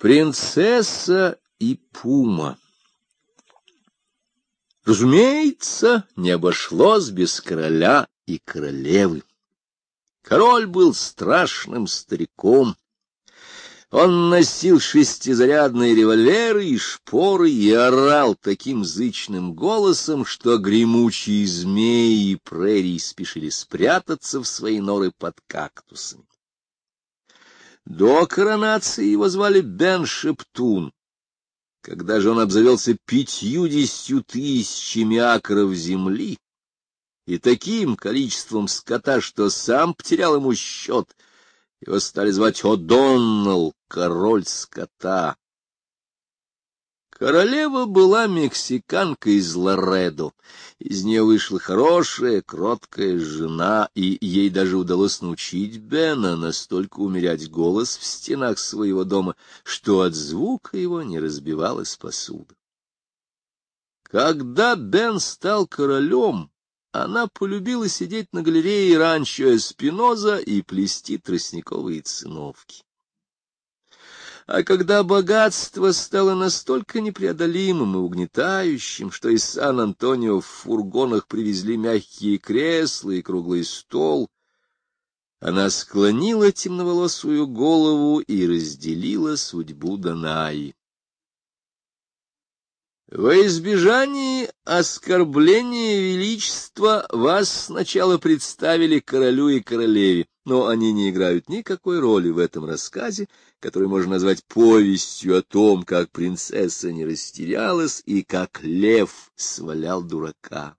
Принцесса и пума Разумеется, не обошлось без короля и королевы. Король был страшным стариком. Он носил шестизарядные револьверы и шпоры и орал таким зычным голосом, что гремучие змеи и прерии спешили спрятаться в свои норы под кактусами. До коронации его звали Бен Шептун. Когда же он обзавелся пятьюдесятью тысячами акров земли и таким количеством скота, что сам потерял ему счет, его стали звать О'Доннелл, король скота. Королева была мексиканка из Лоредо. Из нее вышла хорошая, кроткая жена, и ей даже удалось научить Бена настолько умерять голос в стенах своего дома, что от звука его не разбивалась посуда. Когда Бен стал королем, она полюбила сидеть на галерее ранчо Эспиноза и плести тростниковые циновки. А когда богатство стало настолько непреодолимым и угнетающим, что из Сан-Антонио в фургонах привезли мягкие кресла и круглый стол, она склонила темноволосую голову и разделила судьбу Данаи. Во избежании оскорбления величества вас сначала представили королю и королеве, но они не играют никакой роли в этом рассказе, который можно назвать повестью о том, как принцесса не растерялась и как лев свалял дурака.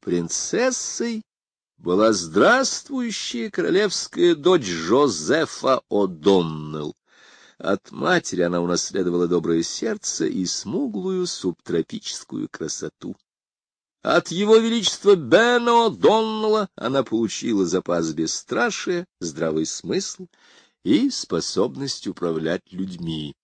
Принцессой была здравствующая королевская дочь Жозефа О'Доннелл. От матери она унаследовала доброе сердце и смуглую субтропическую красоту. От его величества Бено Доннелла она получила запас бесстрашия, здравый смысл и способность управлять людьми.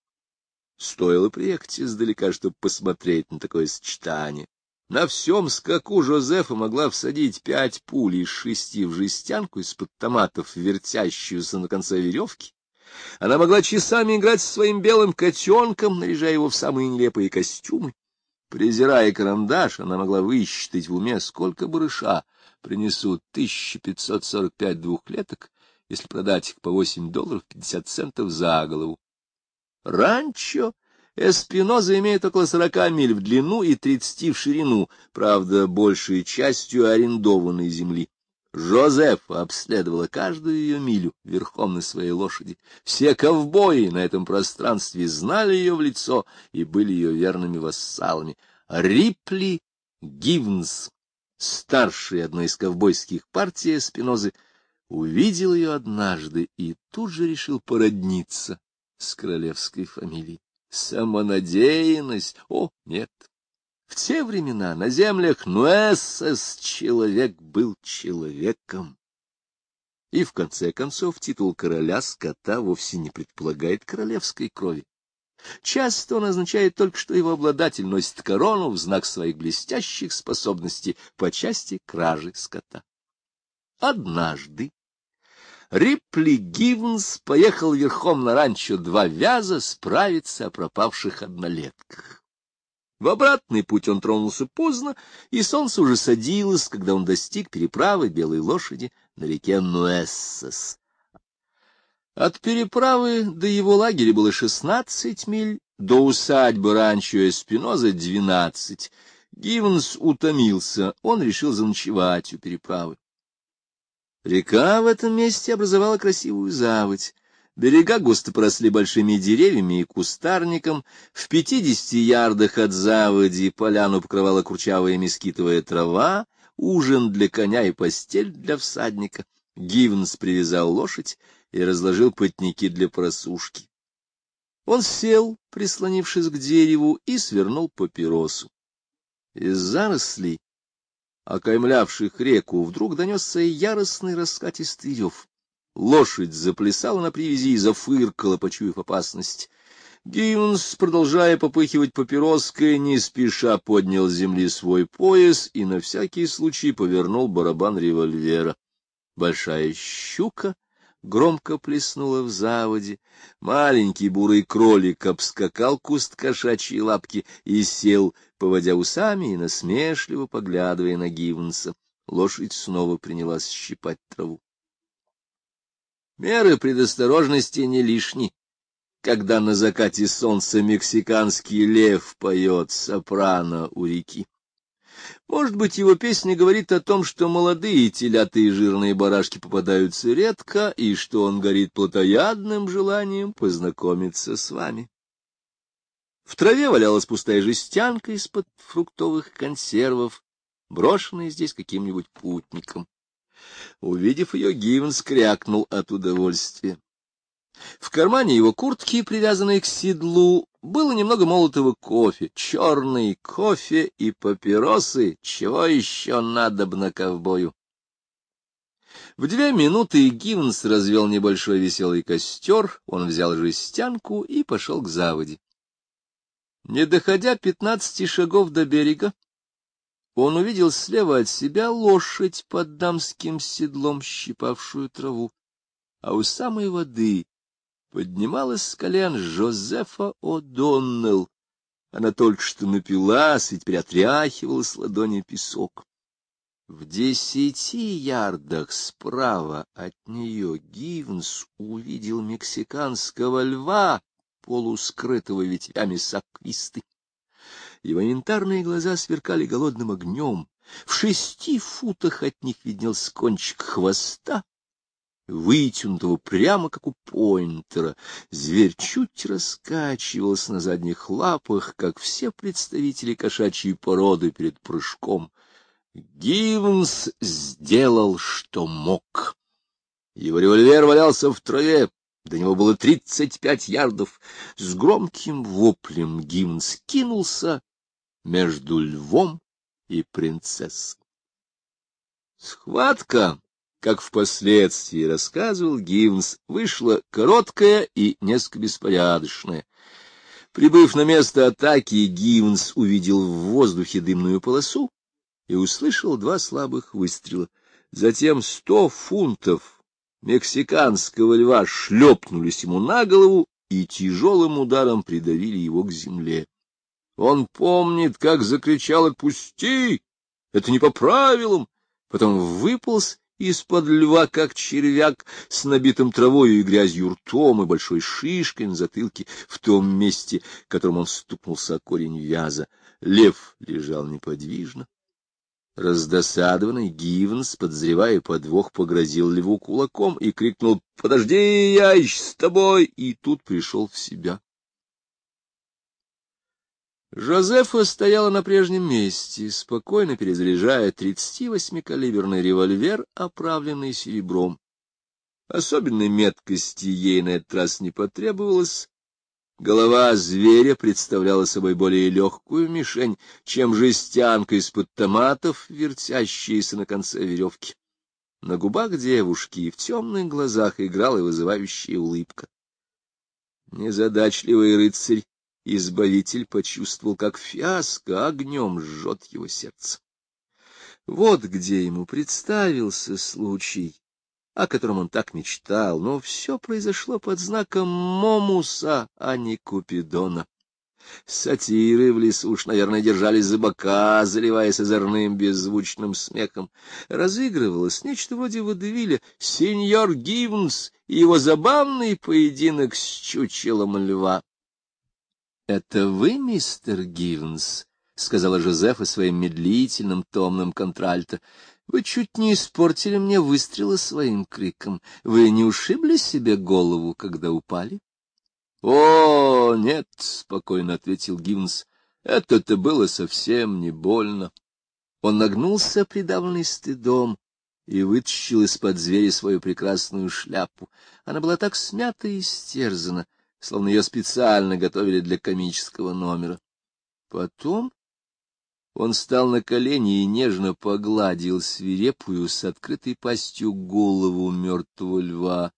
Стоило приехать издалека, чтобы посмотреть на такое сочетание. На всем скаку Жозефа могла всадить пять пуль из шести в жестянку из-под томатов, вертящуюся на конце веревки, она могла часами играть со своим белым котенком, наряжая его в самые нелепые костюмы. Презирая карандаш, она могла высчитать в уме, сколько барыша принесут 1545 двухлеток, если продать их по 8 долларов 50 центов за голову. Ранчо Эспиноза имеет около 40 миль в длину и 30 в ширину, правда, большей частью арендованной земли. Жозеф обследовала каждую ее милю верхом на своей лошади. Все ковбои на этом пространстве знали ее в лицо и были ее верными вассалами. Рипли Гивнс, старший одной из ковбойских партий Спинозы, увидел ее однажды и тут же решил породниться с королевской фамилией. Самонадеянность? О, нет! В те времена на землях Нуэссес человек был человеком. И, в конце концов, титул короля скота вовсе не предполагает королевской крови. Часто он означает только, что его обладатель носит корону в знак своих блестящих способностей по части кражи скота. Однажды Рипли Гивнс поехал верхом на ранчо два вяза справиться о пропавших однолетках. В обратный путь он тронулся поздно, и солнце уже садилось, когда он достиг переправы Белой лошади на реке Нуэссес. От переправы до его лагеря было шестнадцать миль, до усадьбы ранчо Эспиноза — двенадцать. Гивенс утомился, он решил заночевать у переправы. Река в этом месте образовала красивую заводь. Берега густо поросли большими деревьями и кустарником. В пятидесяти ярдах от заводи поляну покрывала курчавая мескитовая трава, ужин для коня и постель для всадника. Гивнс привязал лошадь и разложил потники для просушки. Он сел, прислонившись к дереву, и свернул папиросу. Из зарослей, окаймлявших реку, вдруг донесся яростный раскатистый рев. Лошадь заплясала на привязи и зафыркала, почуяв опасность. Гимнс, продолжая попыхивать папироской, не спеша поднял с земли свой пояс и на всякий случай повернул барабан револьвера. Большая щука громко плеснула в заводе. Маленький бурый кролик обскакал куст кошачьей лапки и сел, поводя усами и насмешливо поглядывая на Гивенса. Лошадь снова принялась щипать траву. Меры предосторожности не лишни, когда на закате солнца мексиканский лев поет сопрано у реки. Может быть, его песня говорит о том, что молодые телята и жирные барашки попадаются редко, и что он горит плотоядным желанием познакомиться с вами. В траве валялась пустая жестянка из-под фруктовых консервов, брошенная здесь каким-нибудь путником. Увидев ее, Гивенс крякнул от удовольствия. В кармане его куртки, привязанной к седлу, было немного молотого кофе, черный кофе и папиросы, чего еще надо б на ковбою. В две минуты Гивенс развел небольшой веселый костер, он взял жестянку и пошел к заводе. Не доходя пятнадцати шагов до берега, он увидел слева от себя лошадь под дамским седлом, щипавшую траву, а у самой воды поднималась с колен Жозефа О'Доннелл. Она только что напилась и теперь отряхивала с ладони песок. В десяти ярдах справа от нее Гивнс увидел мексиканского льва, полускрытого ветвями саквисты. Его янтарные глаза сверкали голодным огнем. В шести футах от них виднелся кончик хвоста, вытянутого прямо как у поинтера. Зверь чуть раскачивался на задних лапах, как все представители кошачьей породы перед прыжком. Гивнс сделал, что мог. Его револьвер валялся в траве, до него было тридцать пять ярдов. С громким воплем Гивнс кинулся между львом и принцессой. Схватка как впоследствии рассказывал Гивнс, вышла короткая и несколько беспорядочная. Прибыв на место атаки, Гивнс увидел в воздухе дымную полосу и услышал два слабых выстрела. Затем сто фунтов мексиканского льва шлепнулись ему на голову и тяжелым ударом придавили его к земле. Он помнит, как закричал «Отпусти! Это не по правилам!» Потом выполз из-под льва, как червяк, с набитым травою и грязью ртом и большой шишкой на затылке, в том месте, которым он стукнулся о корень вяза. Лев лежал неподвижно. Раздосадованный Гивенс, подозревая подвох, погрозил льву кулаком и крикнул «Подожди, я с тобой!» и тут пришел в себя. Жозефа стояла на прежнем месте, спокойно перезаряжая 38-калиберный револьвер, оправленный серебром. Особенной меткости ей на этот раз не потребовалось. Голова зверя представляла собой более легкую мишень, чем жестянка из-под томатов, вертящаяся на конце веревки. На губах девушки и в темных глазах играла вызывающая улыбка. Незадачливый рыцарь Избавитель почувствовал, как фиаско огнем жжет его сердце. Вот где ему представился случай, о котором он так мечтал, но все произошло под знаком Момуса, а не Купидона. Сатиры в лесу уж, наверное, держались за бока, заливаясь озорным беззвучным смехом. Разыгрывалось нечто вроде водевиля «Сеньор Гивнс» и его забавный поединок с чучелом льва. — Это вы, мистер Гивнс? — сказала Жозефа своим медлительным томным контральто. — Вы чуть не испортили мне выстрелы своим криком. Вы не ушибли себе голову, когда упали? — О, нет, — спокойно ответил Гивнс, — это-то было совсем не больно. Он нагнулся, придавленный стыдом, и вытащил из-под зверя свою прекрасную шляпу. Она была так смята и стерзана, словно ее специально готовили для комического номера. Потом он встал на колени и нежно погладил свирепую с открытой пастью голову мертвого льва.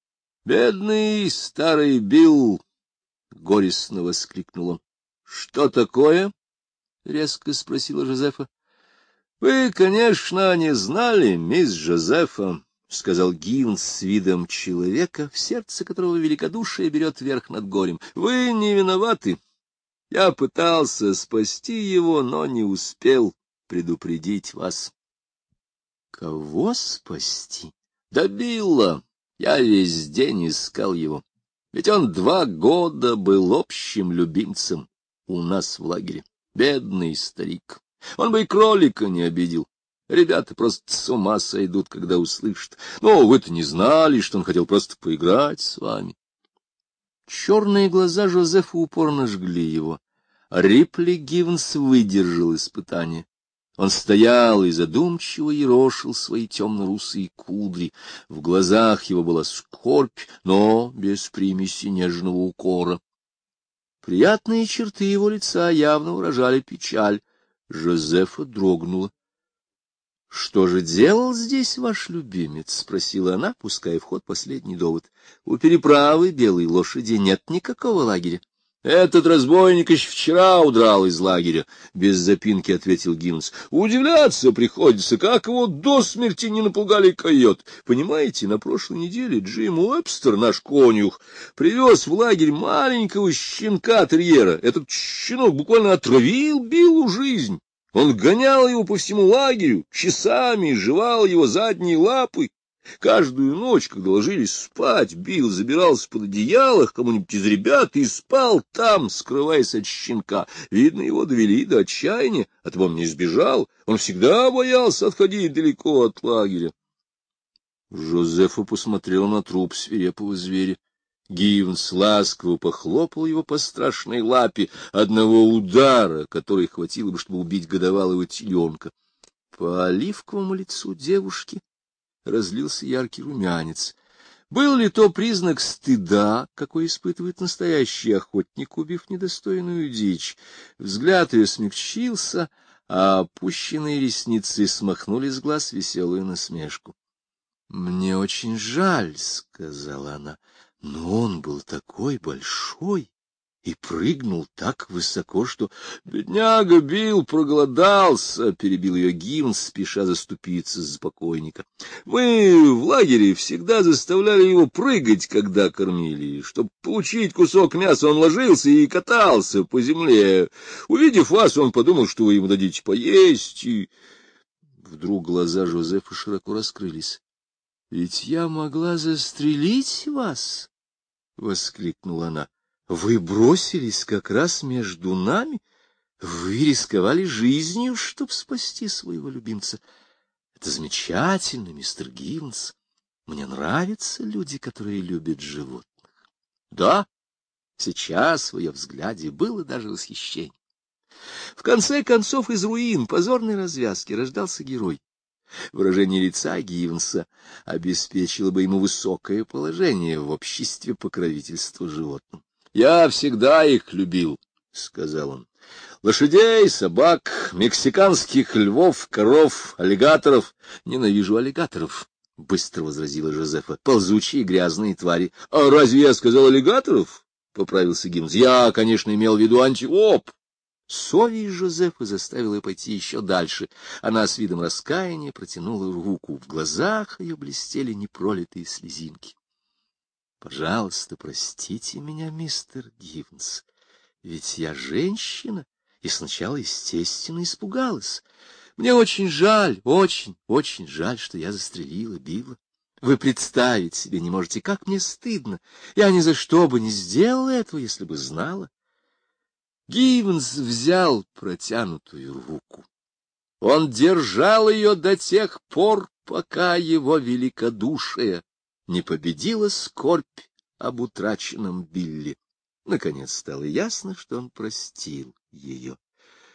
— Бедный старый Билл! — горестно воскликнул он. — Что такое? — резко спросила Жозефа. — Вы, конечно, не знали, мисс Жозефа. Сказал Гивнс с видом человека, в сердце которого великодушие берет верх над горем. — Вы не виноваты. Я пытался спасти его, но не успел предупредить вас. — Кого спасти? — Да Билла. Я весь день искал его. Ведь он два года был общим любимцем у нас в лагере. Бедный старик. Он бы и кролика не обидел. Ребята просто с ума сойдут, когда услышат. Но вы-то не знали, что он хотел просто поиграть с вами. Черные глаза Жозефа упорно жгли его. Рипли Гивнс выдержал испытание. Он стоял и задумчиво ерошил свои темно-русые кудри. В глазах его была скорбь, но без примеси нежного укора. Приятные черты его лица явно выражали печаль. Жозефа дрогнула. — Что же делал здесь ваш любимец? — спросила она, пуская в ход последний довод. — У переправы белой лошади нет никакого лагеря. — Этот разбойник еще вчера удрал из лагеря, — без запинки ответил Гимнс. — Удивляться приходится, как его до смерти не напугали койот. Понимаете, на прошлой неделе Джим Уэбстер, наш конюх, привез в лагерь маленького щенка-терьера. Этот щенок буквально отравил Биллу жизнь. Он гонял его по всему лагерю, часами жевал его задние лапы. Каждую ночь, когда ложились спать, Билл забирался под одеяло к кому-нибудь из ребят и спал там, скрываясь от щенка. Видно, его довели до отчаяния, от он не сбежал. Он всегда боялся отходить далеко от лагеря. Жозефа посмотрел на труп свирепого зверя. Гивнс ласково похлопал его по страшной лапе одного удара, который хватило бы, чтобы убить годовалого теленка. По оливковому лицу девушки разлился яркий румянец. Был ли то признак стыда, какой испытывает настоящий охотник, убив недостойную дичь? Взгляд ее смягчился, а опущенные ресницы смахнули с глаз веселую насмешку. — Мне очень жаль, — сказала она, — но он был такой большой и прыгнул так высоко, что бедняга Билл проголодался, — перебил ее Гимн, спеша заступиться за покойника. — Мы в лагере всегда заставляли его прыгать, когда кормили. Чтобы получить кусок мяса, он ложился и катался по земле. Увидев вас, он подумал, что вы ему дадите поесть, и... Вдруг глаза Жозефа широко раскрылись. — Ведь я могла застрелить вас! — воскликнула она. Вы бросились как раз между нами? Вы рисковали жизнью, чтобы спасти своего любимца. Это замечательно, мистер Гивнс. Мне нравятся люди, которые любят животных. Да, сейчас в ее взгляде было даже восхищение. В конце концов, из руин позорной развязки рождался герой. Выражение лица Гивнса обеспечило бы ему высокое положение в обществе покровительства животным. — Я всегда их любил, — сказал он. — Лошадей, собак, мексиканских львов, коров, аллигаторов. Ненавижу аллигаторов, — быстро возразила Жозефа. — Ползучие грязные твари. — А разве я сказал аллигаторов? — поправился Гимс. — Я, конечно, имел в виду антилоп. Совесть Жозефа заставила пойти еще дальше. Она с видом раскаяния протянула руку. В глазах ее блестели непролитые слезинки. Пожалуйста, простите меня, мистер Гивнс, ведь я женщина и сначала, естественно, испугалась. Мне очень жаль, очень, очень жаль, что я застрелила Билла. Вы представить себе не можете, как мне стыдно. Я ни за что бы не сделала этого, если бы знала. Гивнс взял протянутую руку. Он держал ее до тех пор, пока его великодушие не победила скорбь об утраченном Билли. Наконец стало ясно, что он простил ее.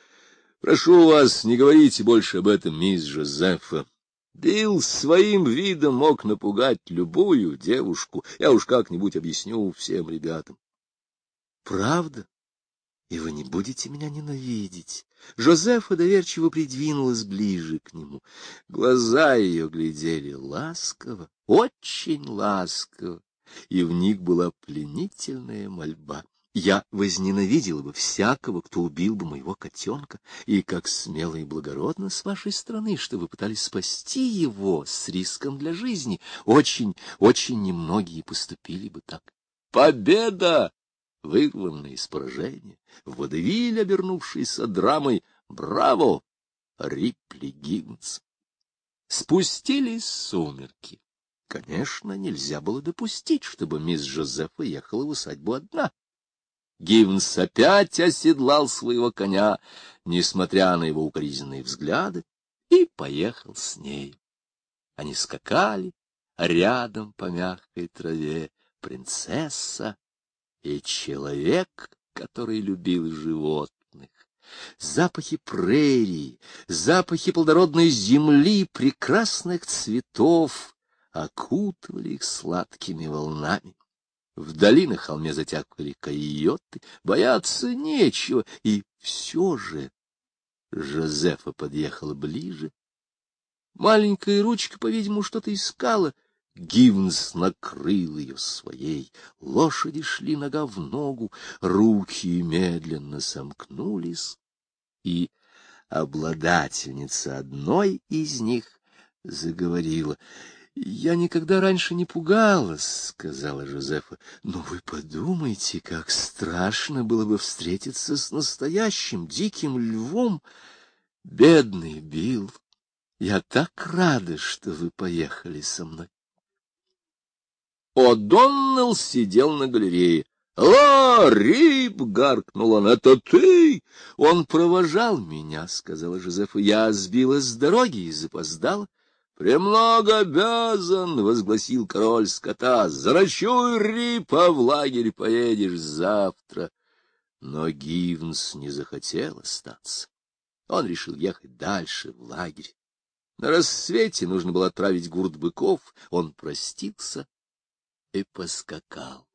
— Прошу вас, не говорите больше об этом, мисс Жозефа. Билл своим видом мог напугать любую девушку. Я уж как-нибудь объясню всем ребятам. — Правда? И вы не будете меня ненавидеть? Жозефа доверчиво придвинулась ближе к нему. Глаза ее глядели ласково, очень ласково, и в них была пленительная мольба. Я возненавидела бы всякого, кто убил бы моего котенка, и как смело и благородно с вашей стороны, что вы пытались спасти его с риском для жизни. Очень, очень немногие поступили бы так. Победа! Вырванная из поражения, водевиль, обернувшийся драмой. Браво! Рипли Гиггинс. Спустились сумерки. Конечно, нельзя было допустить, чтобы мисс Жозефа ехала в усадьбу одна. Гивнс опять оседлал своего коня, несмотря на его укоризненные взгляды, и поехал с ней. Они скакали, рядом по мягкой траве принцесса и человек, который любил животных. Запахи прерии, запахи плодородной земли, прекрасных цветов окутывали их сладкими волнами. Вдали на холме затягивали койоты, бояться нечего, и все же Жозефа подъехала ближе. Маленькая ручка, по-видимому, что-то искала. Гивнс накрыл ее своей. Лошади шли нога в ногу, руки медленно сомкнулись, и обладательница одной из них заговорила — я никогда раньше не пугалась, — сказала Жозефа, — но вы подумайте, как страшно было бы встретиться с настоящим диким львом. Бедный Билл, я так рада, что вы поехали со мной. О'Доннелл сидел на галерее. «Ларип!» — гаркнул он. «Это ты!» «Он провожал меня», — сказала Жозефа. «Я сбилась с дороги и запоздала». «Премного обязан!» — возгласил король скота. «Заращуй рипа, в лагерь поедешь завтра!» Но Гивнс не захотел остаться. Он решил ехать дальше, в лагерь. На рассвете нужно было отправить гурт быков. Он простился и поскакал.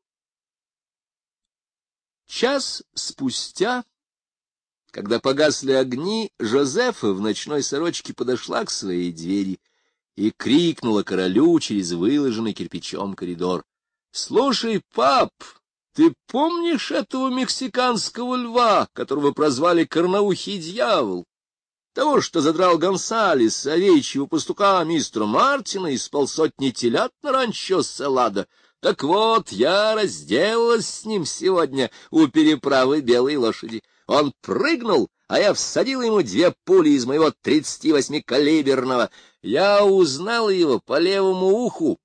Час спустя, когда погасли огни, Жозефа в ночной сорочке подошла к своей двери и крикнула королю через выложенный кирпичом коридор. — Слушай, пап, ты помнишь этого мексиканского льва, которого прозвали Корноухий дьявол? Того, что задрал Гонсалес, овечьего пастука мистера Мартина и спал сотни телят на ранчо Селада. Так вот, я разделалась с ним сегодня у переправы белой лошади. Он прыгнул, а я всадил ему две пули из моего тридцати восьми калиберного. Я узнал его по левому уху,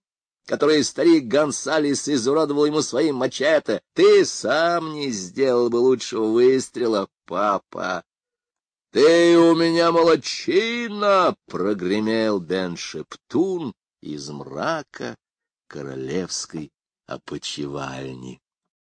которое старик Гонсалес изуродовал ему своим мачете. Ты сам не сделал бы лучшего выстрела, папа. — Ты у меня молочина! — прогремел Бен Шептун из мрака королевской опочивальни.